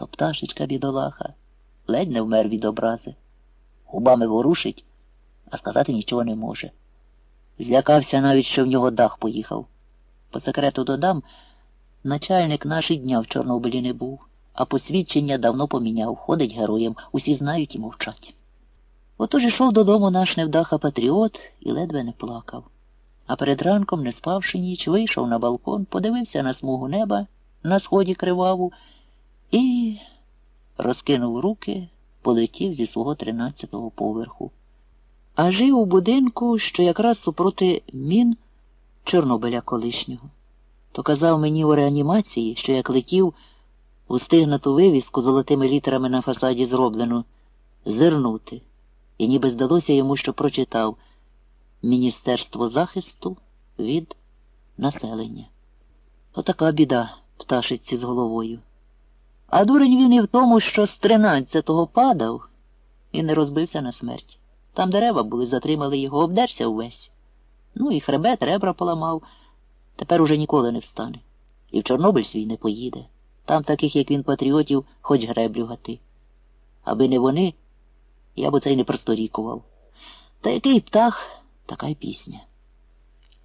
То пташечка бідолаха, ледь не вмер від образи. Губами ворушить, а сказати нічого не може. Злякався навіть, що в нього дах поїхав. По секрету додам, начальник наш дня в Чорнобилі не був, а посвідчення давно поміняв, ходить героєм, усі знають і мовчать. Отож ішов додому наш невдаха патріот і ледве не плакав. А перед ранком, не спавши ніч, вийшов на балкон, подивився на смугу неба на сході криваву і, розкинув руки, полетів зі свого тринадцятого поверху. А жив у будинку, що якраз супроти мін Чорнобиля колишнього. То казав мені у реанімації, що як летів у стигнату вивіску золотими літерами на фасаді зроблену зирнути, і ніби здалося йому, що прочитав Міністерство захисту від населення. Отака біда пташиться з головою. А дурень він і в тому, що з тринадцятого падав і не розбився на смерть. Там дерева були, затримали його, обдерся увесь. Ну і хребет, ребра поламав. Тепер уже ніколи не встане. І в Чорнобиль свій не поїде. Там таких, як він, патріотів, хоч греблю гати. Аби не вони, я б оце й не просторікував. Та який птах, така й пісня.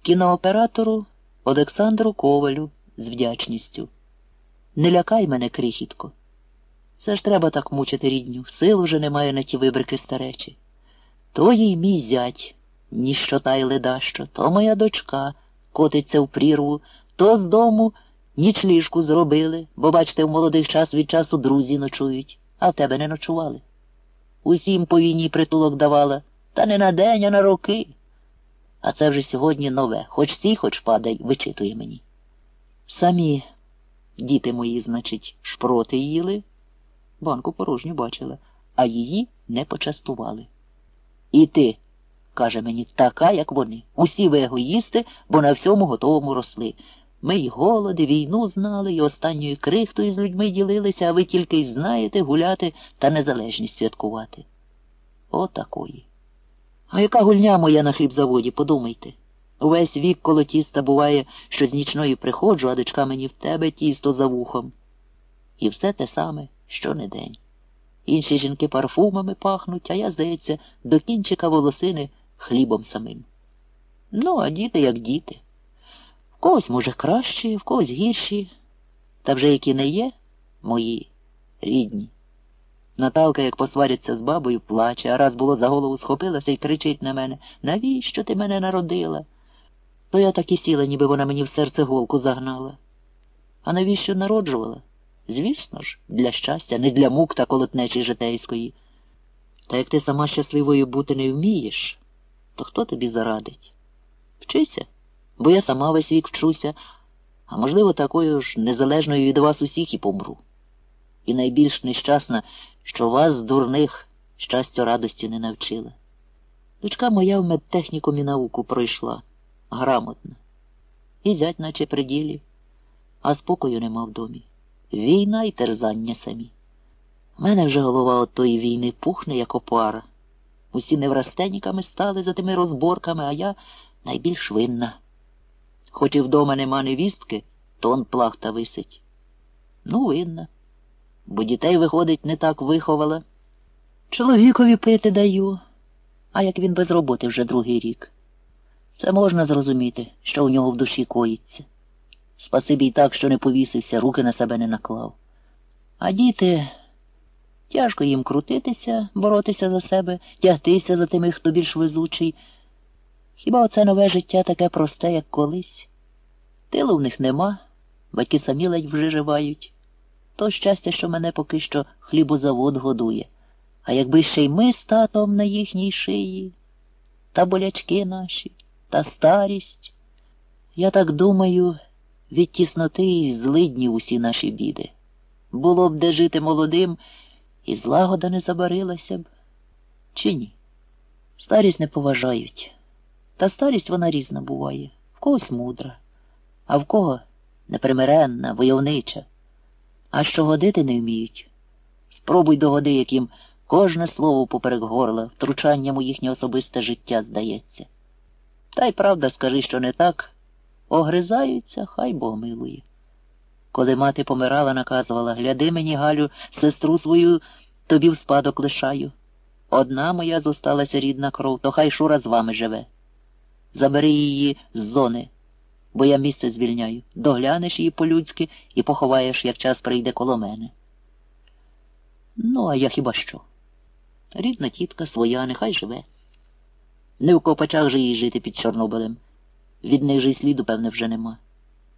Кінооператору Олександру Ковалю з вдячністю. Не лякай мене, крихітко. Це ж треба так мучити рідню, сил уже немає на ті вибрики старечі. То їй мій зять, ніщота й ледащо, то моя дочка котиться в прірву, то з дому нічліжку зробили, бо, бачите, в молодих час від часу друзі ночують, а в тебе не ночували. Усім по війні притулок давала, та не на день, а на роки. А це вже сьогодні нове, хоч сій, хоч падай, вичитує мені. Самі діти мої, значить, шпроти їли, банку порожню бачила, а її не почастували. І ти, каже мені, така, як вони. Усі ви егоїсти, бо на всьому готовому росли. Ми й голоди, війну знали, і останньою крихтою з людьми ділилися, а ви тільки й знаєте гуляти та незалежність святкувати. Отакої. А яка гульня моя на хлібзаводі, подумайте. Увесь вік коло тіста буває, що з нічної приходжу, а дочка мені в тебе тісто за вухом. І все те саме, що не день. Інші жінки парфумами пахнуть, а я, здається, до кінчика волосини хлібом самим. Ну, а діти як діти. В когось, може, кращі, в когось гірші, та вже які не є, мої рідні. Наталка, як посвариться з бабою, плаче, а раз було за голову схопилася і кричить на мене Навіщо ти мене народила? То я так і сіла, ніби вона мені в серце голку загнала. А навіщо народжувала? Звісно ж, для щастя, не для мук та колотнечі житейської. Та як ти сама щасливою бути не вмієш, то хто тобі зарадить? Вчися, бо я сама весь вік вчуся, а можливо, такою ж незалежною від вас усіх і помру. І найбільш нещасна, що вас, дурних, щастя радості не навчила. Дочка моя в медтехнікумі науку пройшла, грамотна. І зять, наче при ділі, а спокою нема в домі. Війна і терзання самі. У мене вже голова от тої війни пухне, як опара. Усі неврастеніками стали за тими розборками, а я найбільш винна. Хоч і вдома нема невістки, то он плахта висить. Ну, винна. Бо дітей, виходить, не так виховала. Чоловікові пити даю, а як він без роботи вже другий рік. Це можна зрозуміти, що у нього в душі коїться. Спасибі й так, що не повісився, руки на себе не наклав. А діти, тяжко їм крутитися, боротися за себе, тягтися за тими, хто більш везучий. Хіба оце нове життя таке просте, як колись? Тилу в них нема, батьки самі ледь вживають. То щастя, що мене поки що хлібозавод годує. А якби ще й ми з татом на їхній шиї, та болячки наші, та старість, я так думаю, від тісноти і злидні усі наші біди. Було б де жити молодим, і злагода не забарилася б. Чи ні? Старість не поважають. Та старість вона різна буває, в когось мудра, а в кого непримиренна, войовнича. А що годити не вміють. Спробуй догоди, яким кожне слово поперек горла, втручанням у їхнє особисте життя здається. Та й правда, скажи, що не так, огризаються, хай Бог милує. Коли мати помирала, наказувала, гляди мені, Галю, сестру свою тобі в спадок лишаю. Одна моя зосталася рідна кров, то хай Шура з вами живе. Забери її з зони, бо я місце звільняю. Доглянеш її по-людськи і поховаєш, як час прийде коло мене. Ну, а я хіба що? Рідна тітка своя, нехай живе. Не в копачах же їй жити під Чорнобилем. Від них же й сліду, певне, вже нема.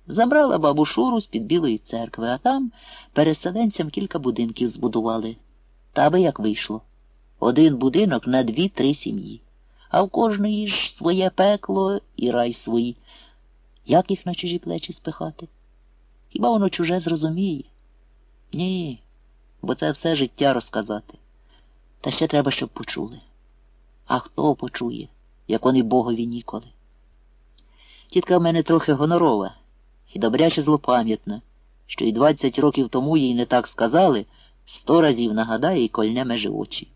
Забрала бабу Шуру з-під Білої церкви, а там переселенцям кілька будинків збудували. Та аби як вийшло. Один будинок на дві-три сім'ї. А в кожної ж своє пекло і рай свої. Як їх на чужі плечі спихати? Хіба воно чуже зрозуміє? Ні, бо це все життя розказати. Та ще треба, щоб почули. А хто почує, як вони богові ніколи? Тітка в мене трохи гонорова і добряче злопам'ятна, що й двадцять років тому їй не так сказали, сто разів нагадає і кольне межи очі.